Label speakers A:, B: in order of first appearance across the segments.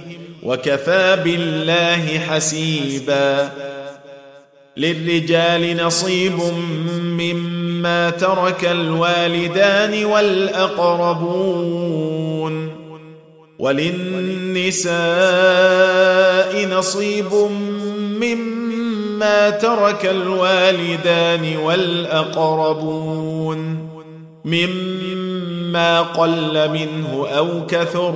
A: ۖ وكفى بالله حسيبا للرجال نصيب مما ترك الوالدان والاقربون وللنساء نصيب مما ترك الوالدان والاقربون مما قل منه او كثر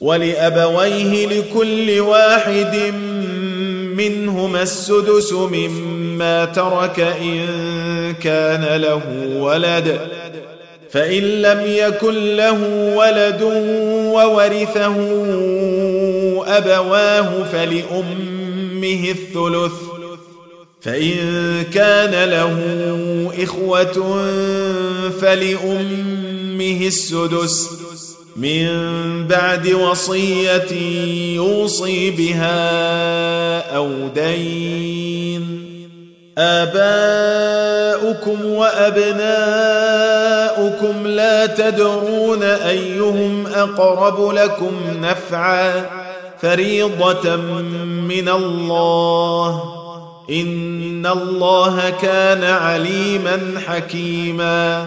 A: ولابويه لكل واحد منهما السدس مما ترك ان كان له ولد فان لم يكن له ولد وورثه ابواه فلامه الثلث فان كان له اخوه فلامه السدس من بعد وصيه يوصي بها او دين اباؤكم وابناؤكم لا تدرون ايهم اقرب لكم نفعا فريضه من الله ان الله كان عليما حكيما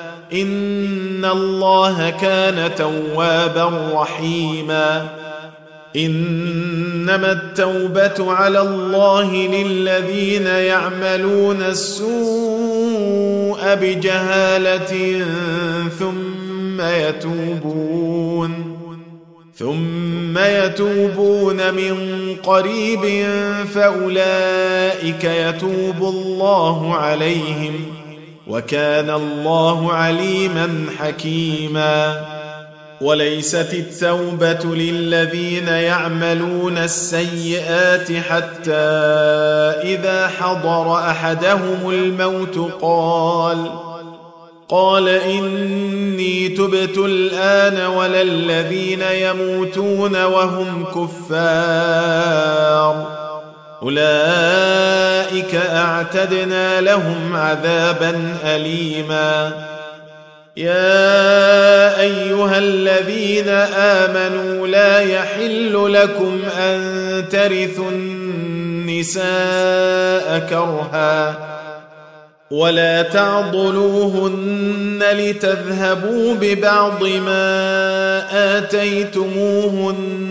A: ان الله كان توابا رحيما انما التوبه على الله للذين يعملون السوء بجهاله ثم يتوبون ثم يتوبون من قريب فاولئك يتوب الله عليهم وكان الله عليما حكيما وليست التوبه للذين يعملون السيئات حتى اذا حضر احدهم الموت قال قال اني تبت الان ولا الذين يموتون وهم كفار اولئك اعتدنا لهم عذابا اليما يا ايها الذين امنوا لا يحل لكم ان ترثوا النساء كرها ولا تعضلوهن لتذهبوا ببعض ما اتيتموهن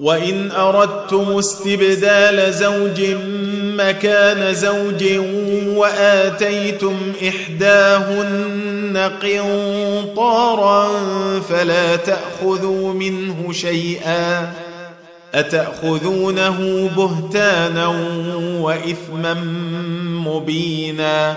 A: وان اردتم استبدال زوج مكان زوج واتيتم احداهن قنطارا فلا تاخذوا منه شيئا اتاخذونه بهتانا واثما مبينا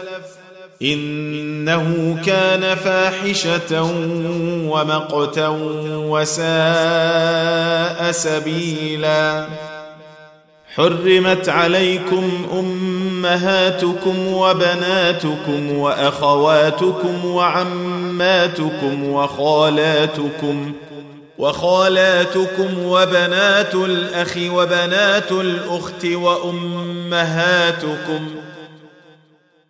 A: انه كان فاحشه ومقتا وساء سبيلا حرمت عليكم امهاتكم وبناتكم واخواتكم وعماتكم وخالاتكم وخالاتكم وبنات الاخ وبنات الاخت وامهاتكم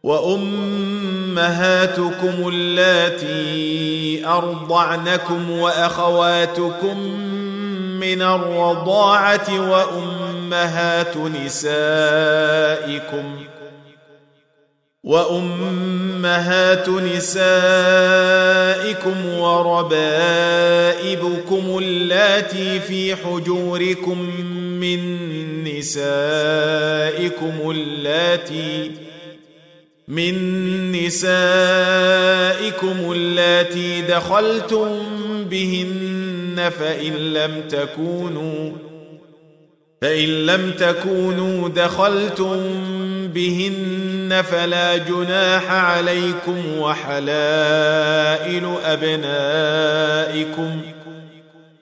A: وامهاتكم اللاتي ارضعنكم واخواتكم من الرضاعه وامهات نسائكم وامهات نسائكم وربائبكم اللاتي في حجوركم من نسائكم اللاتي من نسائكم اللاتي دخلتم بهن فإن لم تكونوا فإن لم تكونوا دخلتم بهن فلا جناح عليكم وحلائل أبنائكم ۖ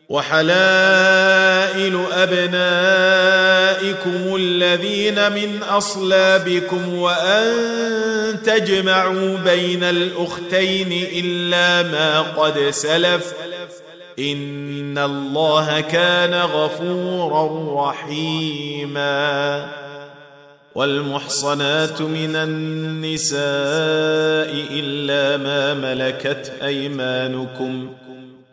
A: وحلائل ابنائكم الذين من اصلابكم وان تجمعوا بين الاختين الا ما قد سلف ان الله كان غفورا رحيما والمحصنات من النساء الا ما ملكت ايمانكم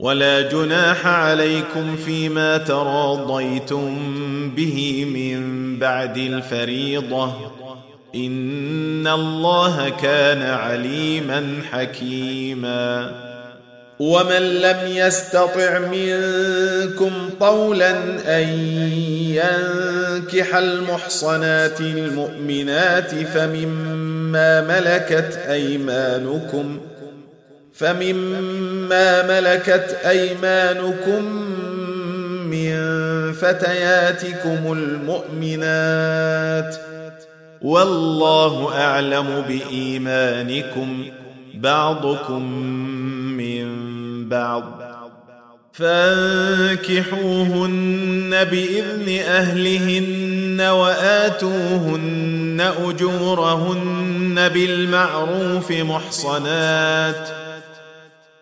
A: ولا جناح عليكم فيما تراضيتم به من بعد الفريضه ان الله كان عليما حكيما ومن لم يستطع منكم طولا ان ينكح المحصنات المؤمنات فمما ملكت ايمانكم ۖ فمما ملكت ايمانكم من فتياتكم المؤمنات والله اعلم بايمانكم بعضكم من بعض فانكحوهن باذن اهلهن واتوهن اجورهن بالمعروف محصنات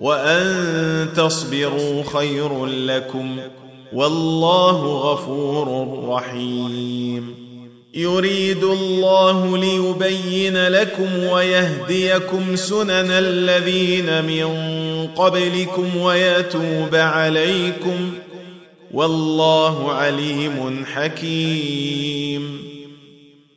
A: وان تصبروا خير لكم والله غفور رحيم يريد الله ليبين لكم ويهديكم سنن الذين من قبلكم ويتوب عليكم والله عليم حكيم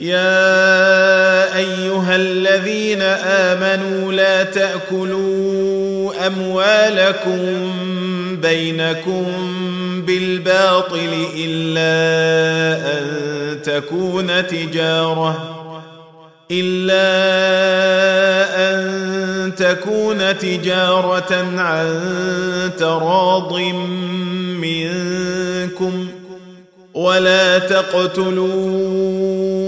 A: يا ايها الذين امنوا لا تاكلوا اموالكم بينكم بالباطل الا ان تكون تجاره الا ان تكون تجاره عن تراض منكم ولا تقتلون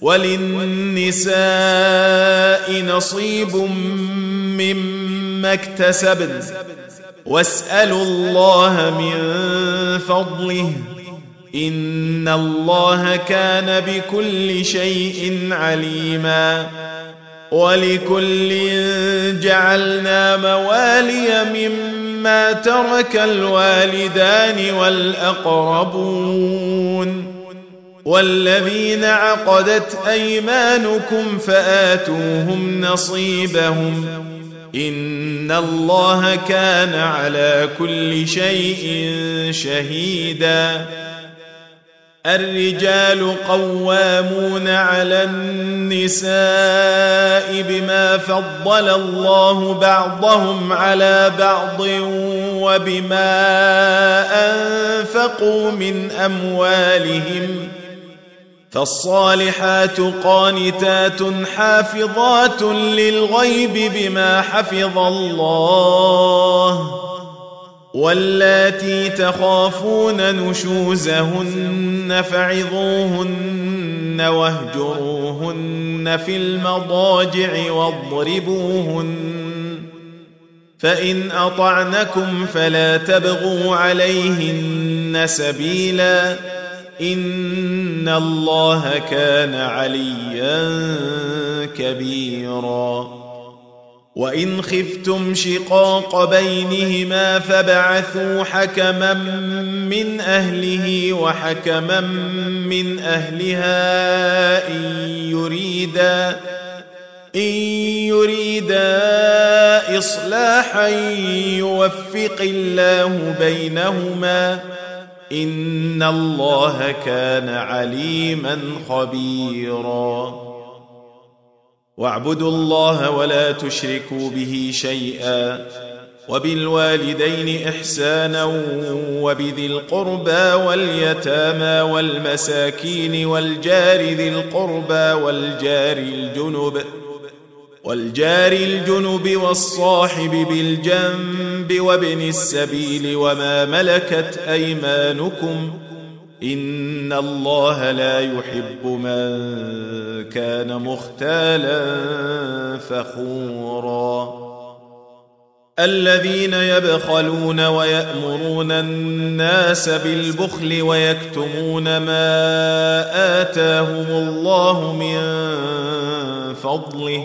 A: وللنساء نصيب مما اكتسبن واسالوا الله من فضله ان الله كان بكل شيء عليما ولكل جعلنا موالي مما ترك الوالدان والاقربون والذين عقدت ايمانكم فاتوهم نصيبهم ان الله كان على كل شيء شهيدا الرجال قوامون على النساء بما فضل الله بعضهم على بعض وبما انفقوا من اموالهم فالصالحات قانتات حافظات للغيب بما حفظ الله واللاتي تخافون نشوزهن فعظوهن واهجروهن في المضاجع واضربوهن فان اطعنكم فلا تبغوا عليهن سبيلا ان الله كان عليا كبيرا وان خفتم شقاق بينهما فبعثوا حكما من اهله وحكما من اهلها ان يريدا ان يريدا اصلاحا يوفق الله بينهما ان الله كان عليما خبيرا واعبدوا الله ولا تشركوا به شيئا وبالوالدين احسانا وبذي القربى واليتامى والمساكين والجار ذي القربى والجار الجنب والجار الجنب والصاحب بالجنب وابن السبيل وما ملكت ايمانكم ان الله لا يحب من كان مختالا فخورا الذين يبخلون ويامرون الناس بالبخل ويكتمون ما اتاهم الله من فضله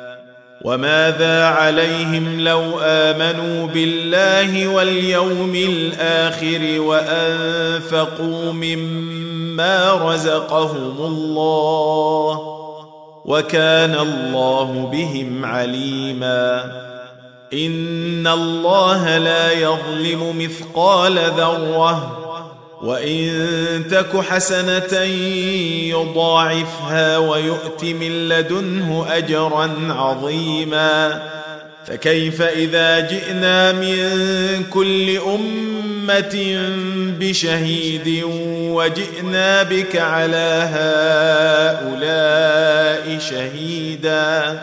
A: وماذا عليهم لو امنوا بالله واليوم الاخر وانفقوا مما رزقهم الله وكان الله بهم عليما ان الله لا يظلم مثقال ذره وان تك حسنه يضاعفها ويؤت من لدنه اجرا عظيما فكيف اذا جئنا من كل امه بشهيد وجئنا بك على هؤلاء شهيدا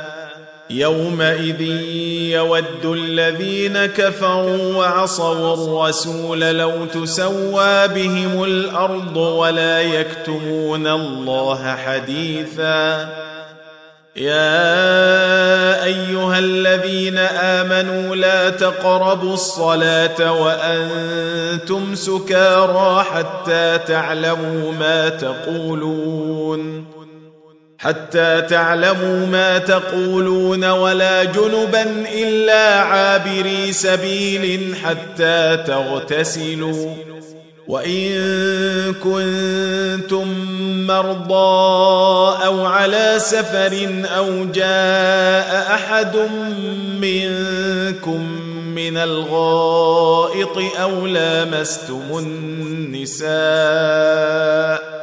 A: يومئذ يود الذين كفروا وعصوا الرسول لو تسوى بهم الارض ولا يكتمون الله حديثا يا ايها الذين امنوا لا تقربوا الصلاه وانتم سكارى حتى تعلموا ما تقولون حتى تعلموا ما تقولون ولا جنبا الا عابري سبيل حتى تغتسلوا وان كنتم مرضى او على سفر او جاء احد منكم من الغائط او لامستم النساء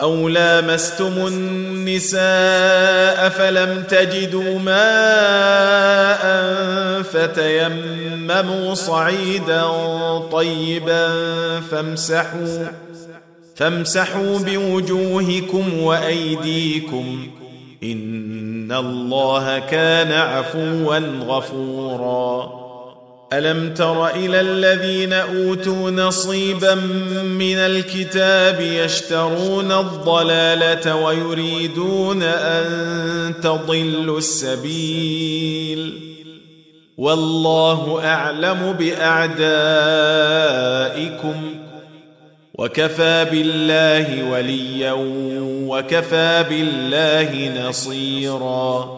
A: أو لامستم النساء فلم تجدوا ماء فتيمموا صعيدا طيبا فامسحوا فامسحوا بوجوهكم وأيديكم إن الله كان عفوا غفورا الم تر الى الذين اوتوا نصيبا من الكتاب يشترون الضلاله ويريدون ان تضلوا السبيل والله اعلم باعدائكم وكفى بالله وليا وكفى بالله نصيرا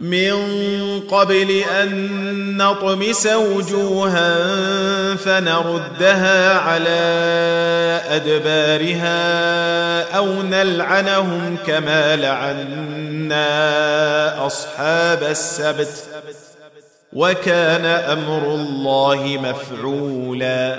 A: من قبل ان نطمس وجوها فنردها على ادبارها او نلعنهم كما لعنا اصحاب السبت وكان امر الله مفعولا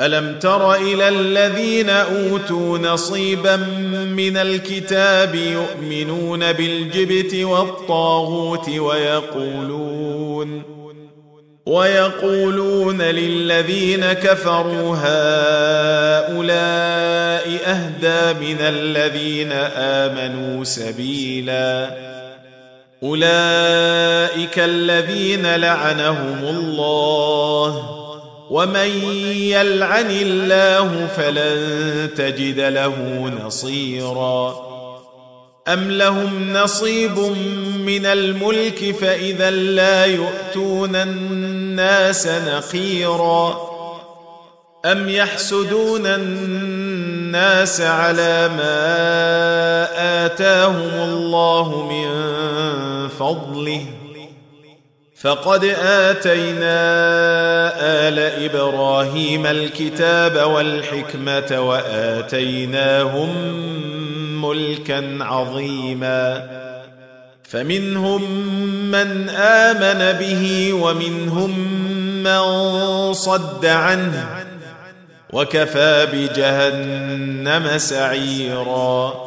A: الم تر الى الذين اوتوا نصيبا من الكتاب يؤمنون بالجبت والطاغوت ويقولون ويقولون للذين كفروا هؤلاء اهدى من الذين امنوا سبيلا اولئك الذين لعنهم الله ومن يلعن الله فلن تجد له نصيرا ام لهم نصيب من الملك فاذا لا يؤتون الناس نقيرا ام يحسدون الناس على ما اتاهم الله من فضله فقد اتينا ال ابراهيم الكتاب والحكمه واتيناهم ملكا عظيما فمنهم من امن به ومنهم من صد عنه وكفى بجهنم سعيرا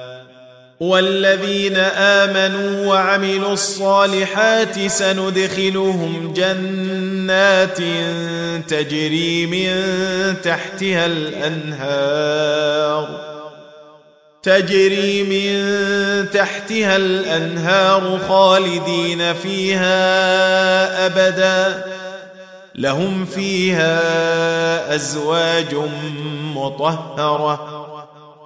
A: والذين امنوا وعملوا الصالحات سندخلهم جنات تجري من تحتها الانهار تجري من تحتها الانهار خالدين فيها ابدا لهم فيها ازواج مطهره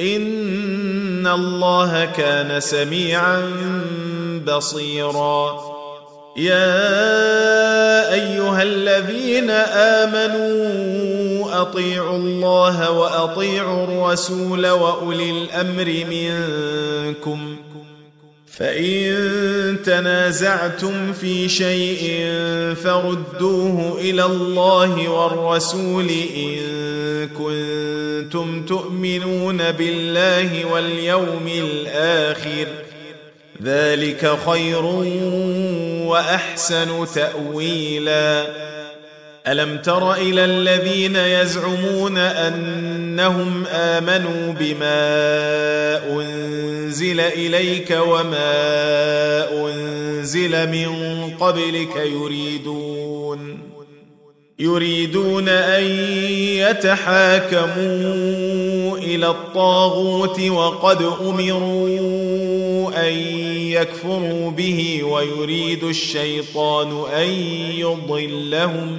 A: ان الله كان سميعا بصيرا يا ايها الذين امنوا اطيعوا الله واطيعوا الرسول واولي الامر منكم فان تنازعتم في شيء فردوه الى الله والرسول ان كنتم تؤمنون بالله واليوم الاخر ذلك خير واحسن تاويلا الم تر الى الذين يزعمون انهم امنوا بما انزل اليك وما انزل من قبلك يريدون يريدون ان يتحاكموا الى الطاغوت وقد امروا ان يكفروا به ويريد الشيطان ان يضلهم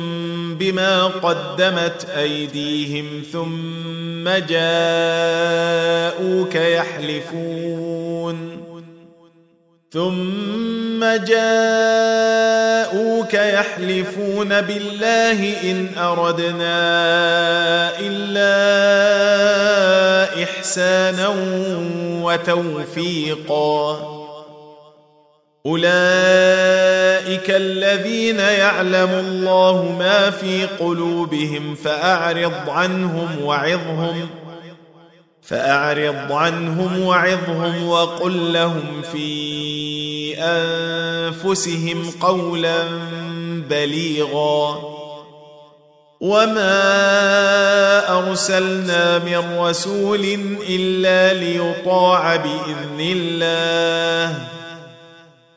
A: بما قدمت ايديهم ثم جاءوك يحلفون ثم جاءوك يحلفون بالله ان اردنا الا احسانا وتوفيقا اولئك الذين يعلم الله ما في قلوبهم فاعرض عنهم وعظهم فاعرض عنهم وعظهم وقل لهم في انفسهم قولا بليغا وما ارسلنا من رسول الا ليطاع باذن الله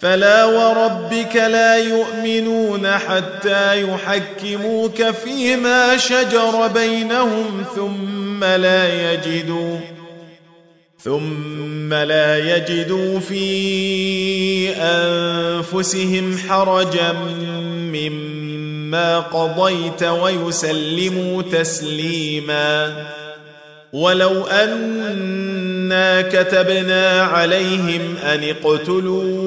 A: فلا وربك لا يؤمنون حتى يحكموك فيما شجر بينهم ثم لا يجدوا ثم لا يجدوا في انفسهم حرجا مما قضيت ويسلموا تسليما ولو انا كتبنا عليهم ان اقتلوا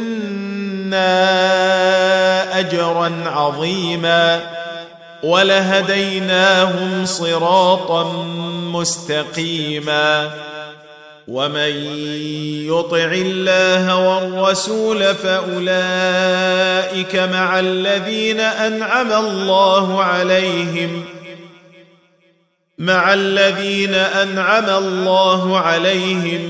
A: لنا اجرا عظيما ولهديناهم صراطا مستقيما ومن يطع الله والرسول فاولئك مع الذين انعم الله عليهم مع الذين انعم الله عليهم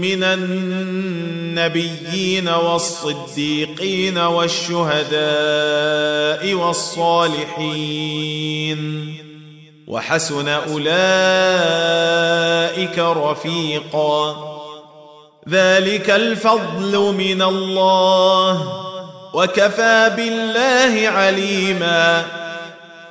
A: من الناس النبيين والصديقين والشهداء والصالحين وحسن اولئك رفيقا ذلك الفضل من الله وكفى بالله عليما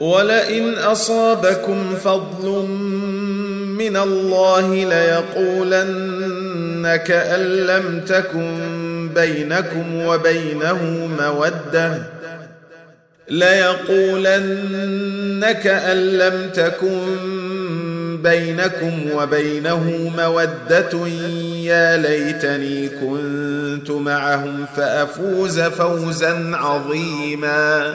A: ولئن اصابكم فضل من الله ليقولن كأن لم تكن بينكم وبينه مودة ليقولن كأن لم تكن بينكم وبينه مودة يا ليتني كنت معهم فأفوز فوزا عظيماً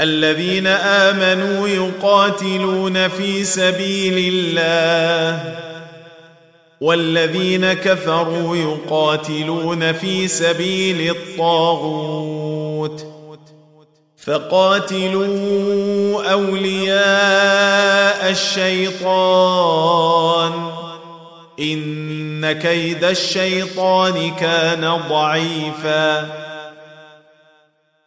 A: الذين امنوا يقاتلون في سبيل الله والذين كفروا يقاتلون في سبيل الطاغوت فقاتلوا اولياء الشيطان ان كيد الشيطان كان ضعيفا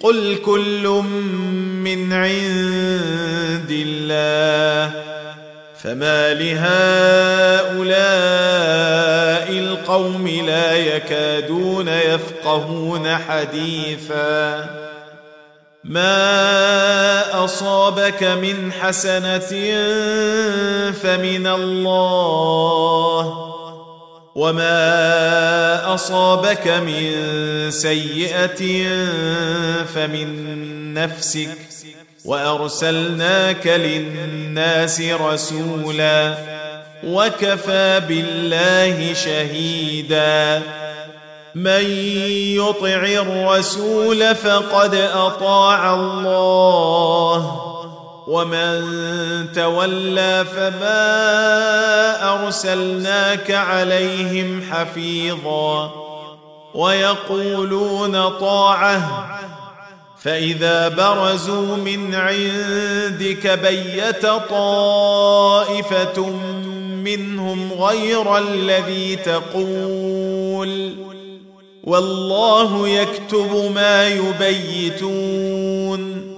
A: قل كل من عند الله فما لهؤلاء القوم لا يكادون يفقهون حديثا ما اصابك من حسنه فمن الله وما اصابك من سيئه فمن نفسك وارسلناك للناس رسولا وكفى بالله شهيدا من يطع الرسول فقد اطاع الله ومن تولى فما ارسلناك عليهم حفيظا ويقولون طاعه فاذا برزوا من عندك بيت طائفه منهم غير الذي تقول والله يكتب ما يبيتون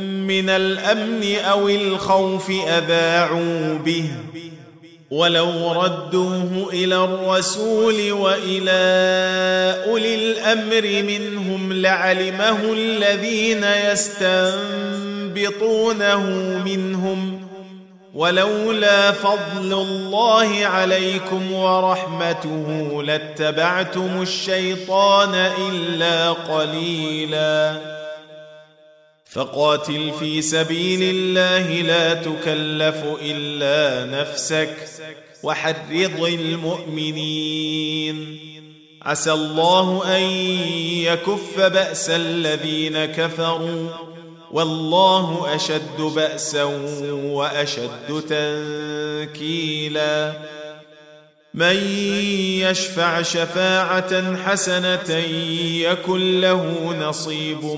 A: من الامن او الخوف اذاعوا به ولو ردوه الى الرسول والى اولي الامر منهم لعلمه الذين يستنبطونه منهم ولولا فضل الله عليكم ورحمته لاتبعتم الشيطان الا قليلاً فقاتل في سبيل الله لا تكلف الا نفسك وحرض المؤمنين عسى الله ان يكف باس الذين كفروا والله اشد باسا واشد تنكيلا من يشفع شفاعه حسنه يكن له نصيب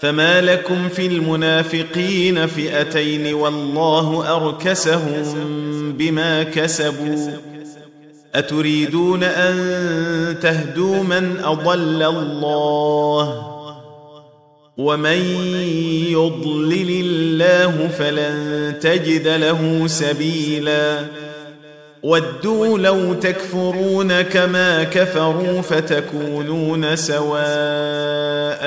A: فما لكم في المنافقين فئتين والله اركسهم بما كسبوا اتريدون ان تهدوا من اضل الله ومن يضلل الله فلن تجد له سبيلا ودوا لو تكفرون كما كفروا فتكونون سواء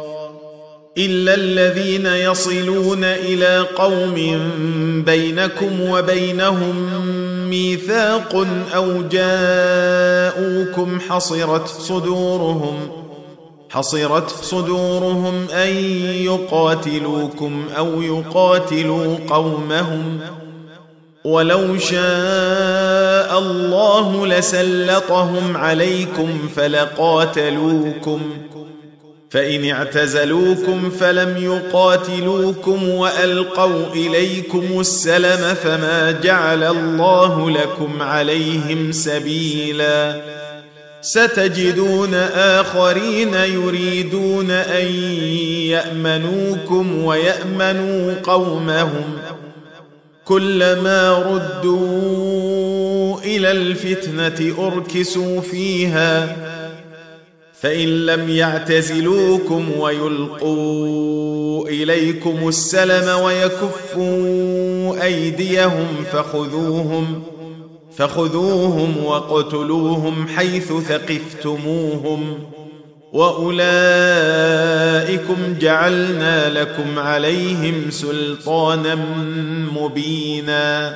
A: الا الذين يصلون الى قوم بينكم وبينهم ميثاق او جاءوكم حصرت صدورهم حصرت صدورهم ان يقاتلوكم او يقاتلوا قومهم ولو شاء الله لسلطهم عليكم فلقاتلوكم فان اعتزلوكم فلم يقاتلوكم والقوا اليكم السلم فما جعل الله لكم عليهم سبيلا ستجدون اخرين يريدون ان يامنوكم ويامنوا قومهم كلما ردوا الى الفتنه اركسوا فيها فان لم يعتزلوكم ويلقوا اليكم السلم ويكفوا ايديهم فخذوهم فخذوهم وقتلوهم حيث ثقفتموهم واولئكم جعلنا لكم عليهم سلطانا مبينا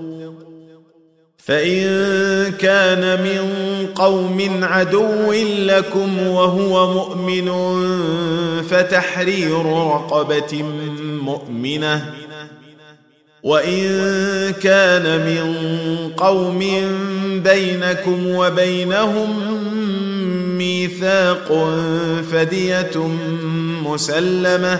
A: فان كان من قوم عدو لكم وهو مؤمن فتحرير رقبه مؤمنه وان كان من قوم بينكم وبينهم ميثاق فديه مسلمه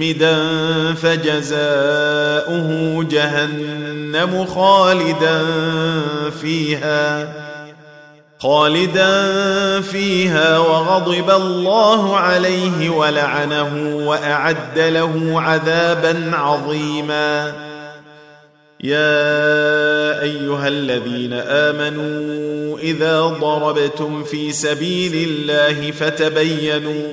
A: مدا فجزاؤه جهنم خالدا فيها خالدا فيها وغضب الله عليه ولعنه واعد له عذابا عظيما يا ايها الذين امنوا اذا ضربتم في سبيل الله فتبينوا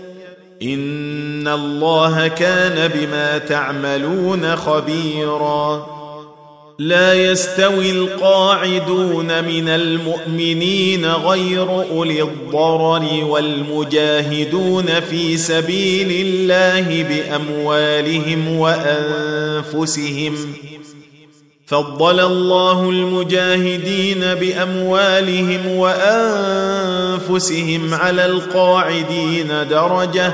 A: ان الله كان بما تعملون خبيرا لا يستوي القاعدون من المؤمنين غير اولي الضرر والمجاهدون في سبيل الله باموالهم وانفسهم فضل الله المجاهدين باموالهم وانفسهم على القاعدين درجه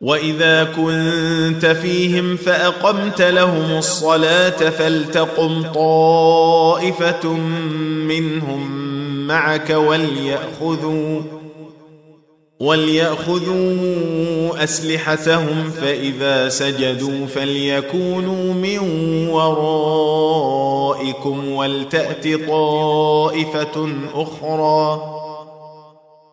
A: واذا كنت فيهم فاقمت لهم الصلاه فلتقم طائفه منهم معك ولياخذوا ولياخذوا اسلحتهم فاذا سجدوا فليكونوا من ورائكم ولتات طائفه اخرى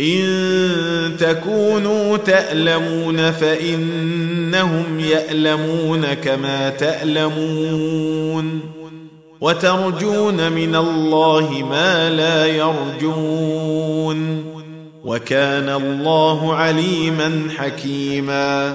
A: ان تكونوا تالمون فانهم يالمون كما تالمون وترجون من الله ما لا يرجون وكان الله عليما حكيما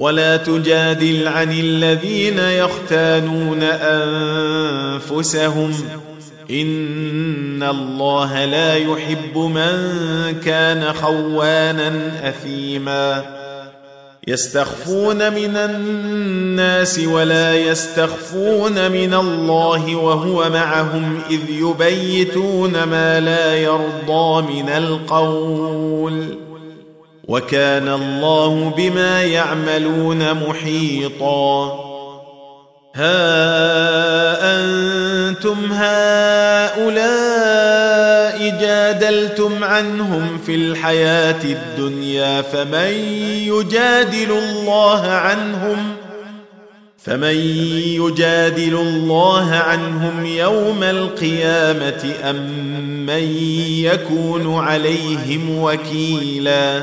A: ولا تجادل عن الذين يختانون انفسهم ان الله لا يحب من كان خوانا اثيما يستخفون من الناس ولا يستخفون من الله وهو معهم اذ يبيتون ما لا يرضى من القول وكان الله بما يعملون محيطا ها انتم هؤلاء جادلتم عنهم في الحياه الدنيا فمن يجادل الله عنهم فمن يجادل الله عنهم يوم القيامه ام من يكون عليهم وكيلا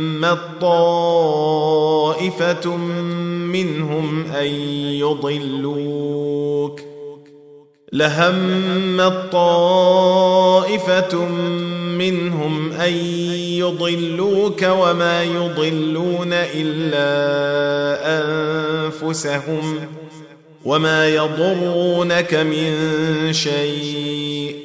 A: همت طائفة منهم أن يضلوك لهم طائفة منهم أن يضلوك وما يضلون إلا أنفسهم وما يضرونك من شيء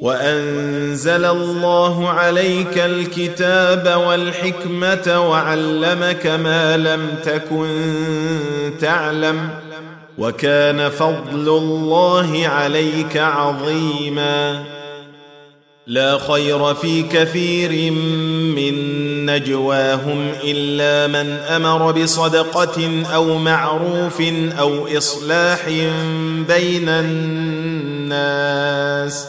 A: وانزل الله عليك الكتاب والحكمه وعلمك ما لم تكن تعلم وكان فضل الله عليك عظيما لا خير في كثير من نجواهم الا من امر بصدقه او معروف او اصلاح بين الناس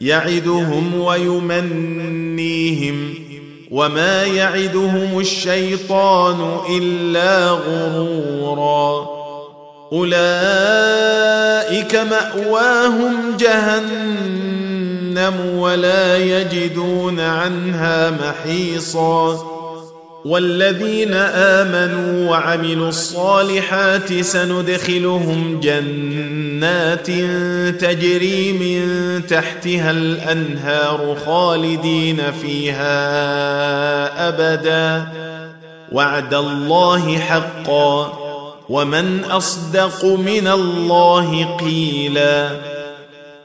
A: يعدهم ويمنيهم وما يعدهم الشيطان الا غرورا اولئك ماواهم جهنم ولا يجدون عنها محيصا والذين امنوا وعملوا الصالحات سندخلهم جنات تجري من تحتها الانهار خالدين فيها ابدا وعد الله حقا ومن اصدق من الله قيلا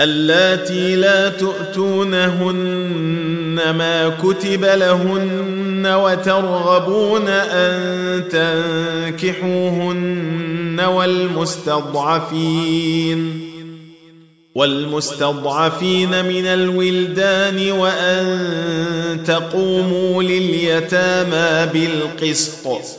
A: اللاتي لا تؤتونهن ما كتب لهن وترغبون ان تنكحوهن والمستضعفين والمستضعفين من الولدان وان تقوموا لليتامى بالقسط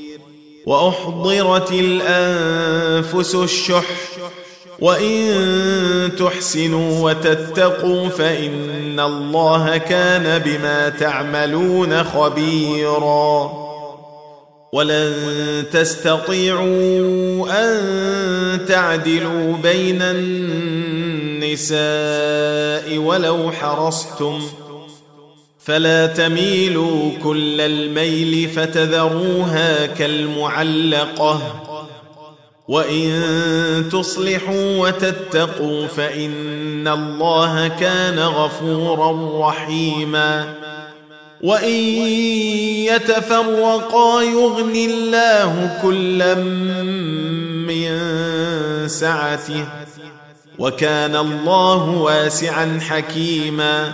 A: واحضرت الانفس الشح وان تحسنوا وتتقوا فان الله كان بما تعملون خبيرا ولن تستطيعوا ان تعدلوا بين النساء ولو حرصتم ۖ فلا تميلوا كل الميل فتذروها كالمعلقه وان تصلحوا وتتقوا فان الله كان غفورا رحيما وان يتفرقا يغن الله كلا من سعته وكان الله واسعا حكيما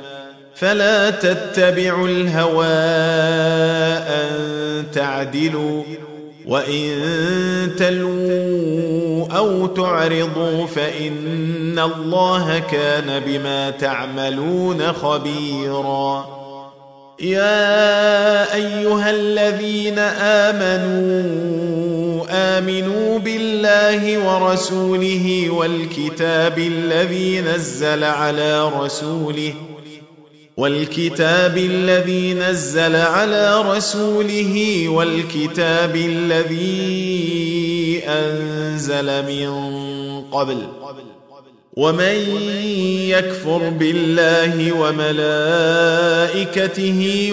A: فلا تتبعوا الهوى أن تعدلوا وإن تلووا أو تعرضوا فإن الله كان بما تعملون خبيراً يا ايها الذين امنوا امنوا بالله ورسوله والكتاب الذي نزل على رسوله والكتاب الذي نزل على رسوله والكتاب الذي انزل من قبل ومن يكفر بالله وملائكته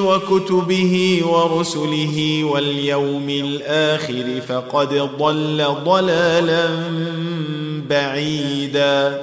A: وكتبه ورسله واليوم الاخر فقد ضل ضلالا بعيدا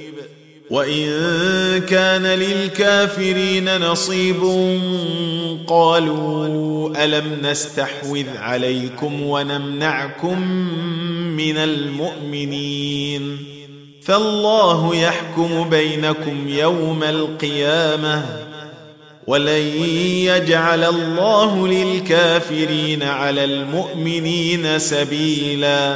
A: وان كان للكافرين نصيب قالوا الم نستحوذ عليكم ونمنعكم من المؤمنين فالله يحكم بينكم يوم القيامه ولن يجعل الله للكافرين على المؤمنين سبيلا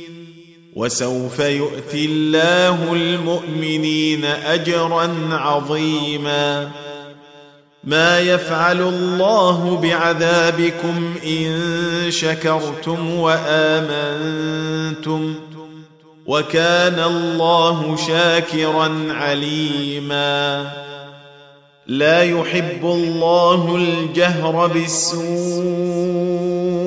A: وسوف يؤتي الله المؤمنين اجرا عظيما ما يفعل الله بعذابكم ان شكرتم وامنتم وكان الله شاكرا عليما لا يحب الله الجهر بالسوء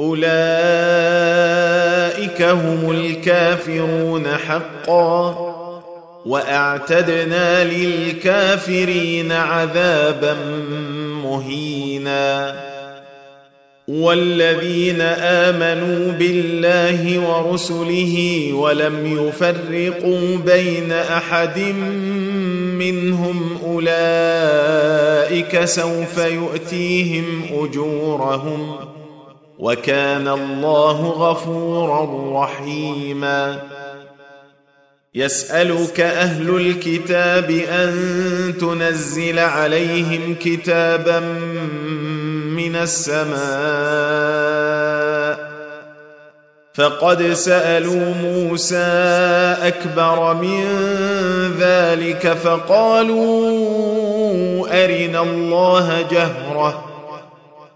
A: اولئك هم الكافرون حقا واعتدنا للكافرين عذابا مهينا والذين امنوا بالله ورسله ولم يفرقوا بين احد منهم اولئك سوف يؤتيهم اجورهم وكان الله غفورا رحيما يسالك اهل الكتاب ان تنزل عليهم كتابا من السماء فقد سالوا موسى اكبر من ذلك فقالوا ارنا الله جهره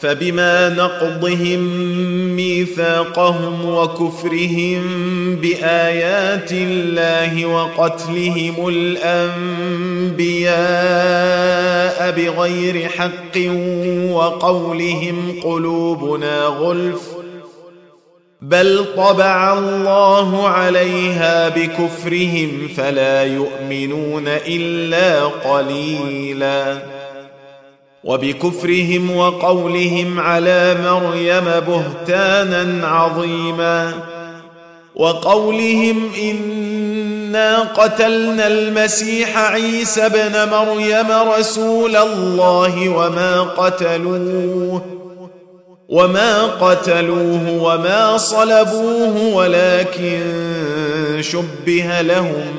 A: فبما نقضهم ميثاقهم وكفرهم بايات الله وقتلهم الانبياء بغير حق وقولهم قلوبنا غلف بل طبع الله عليها بكفرهم فلا يؤمنون الا قليلاً وبكفرهم وقولهم على مريم بهتانا عظيما وقولهم انا قتلنا المسيح عيسى ابن مريم رسول الله وما قتلوه وما قتلوه وما صلبوه ولكن شبه لهم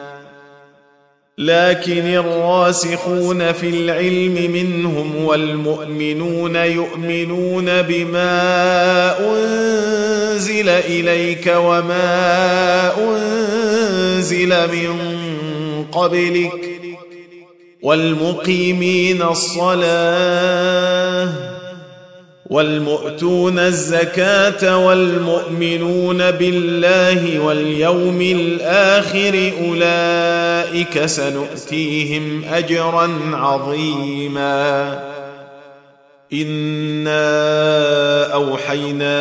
A: لكن الراسخون في العلم منهم والمؤمنون يؤمنون بما انزل اليك وما انزل من قبلك والمقيمين الصلاه والمؤتون الزكاه والمؤمنون بالله واليوم الاخر اولئك سنؤتيهم اجرا عظيما انا اوحينا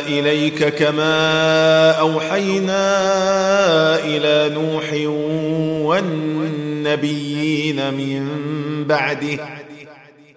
A: اليك كما اوحينا الى نوح والنبيين من بعده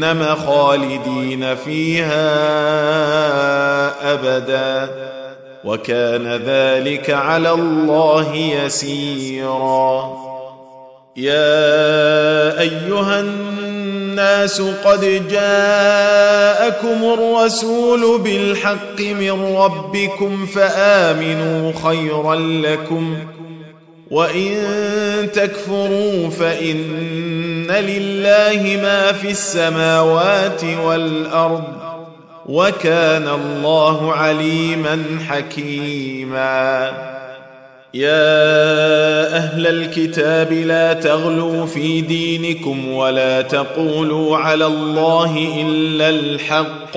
A: جهنم خالدين فيها ابدا وكان ذلك على الله يسيرا يا ايها الناس قد جاءكم الرسول بالحق من ربكم فامنوا خيرا لكم وان تكفروا فان لله ما في السماوات والارض وكان الله عليما حكيما يا اهل الكتاب لا تغلوا في دينكم ولا تقولوا على الله الا الحق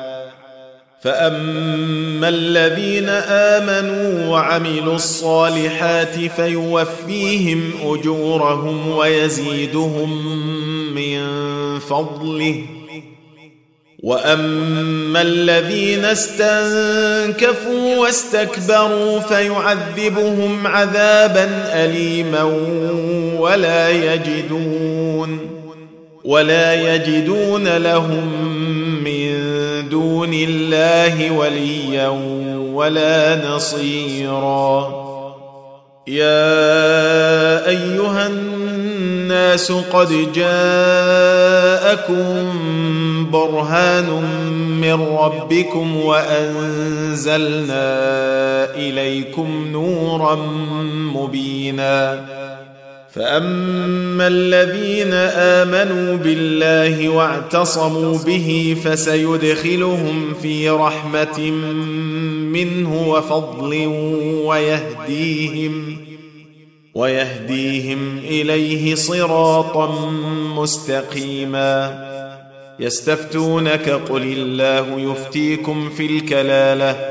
A: فاما الذين امنوا وعملوا الصالحات فيوفيهم اجورهم ويزيدهم من فضله واما الذين استنكفوا واستكبروا فيعذبهم عذابا اليما ولا يجدون ولا يجدون لهم دون الله وليا ولا نصيرا يا ايها الناس قد جاءكم برهان من ربكم وانزلنا اليكم نورا مبينا فاما الذين امنوا بالله واعتصموا به فسيدخلهم في رحمه منه وفضل ويهديهم ويهديهم اليه صراطا مستقيما يستفتونك قل الله يفتيكم في الكلاله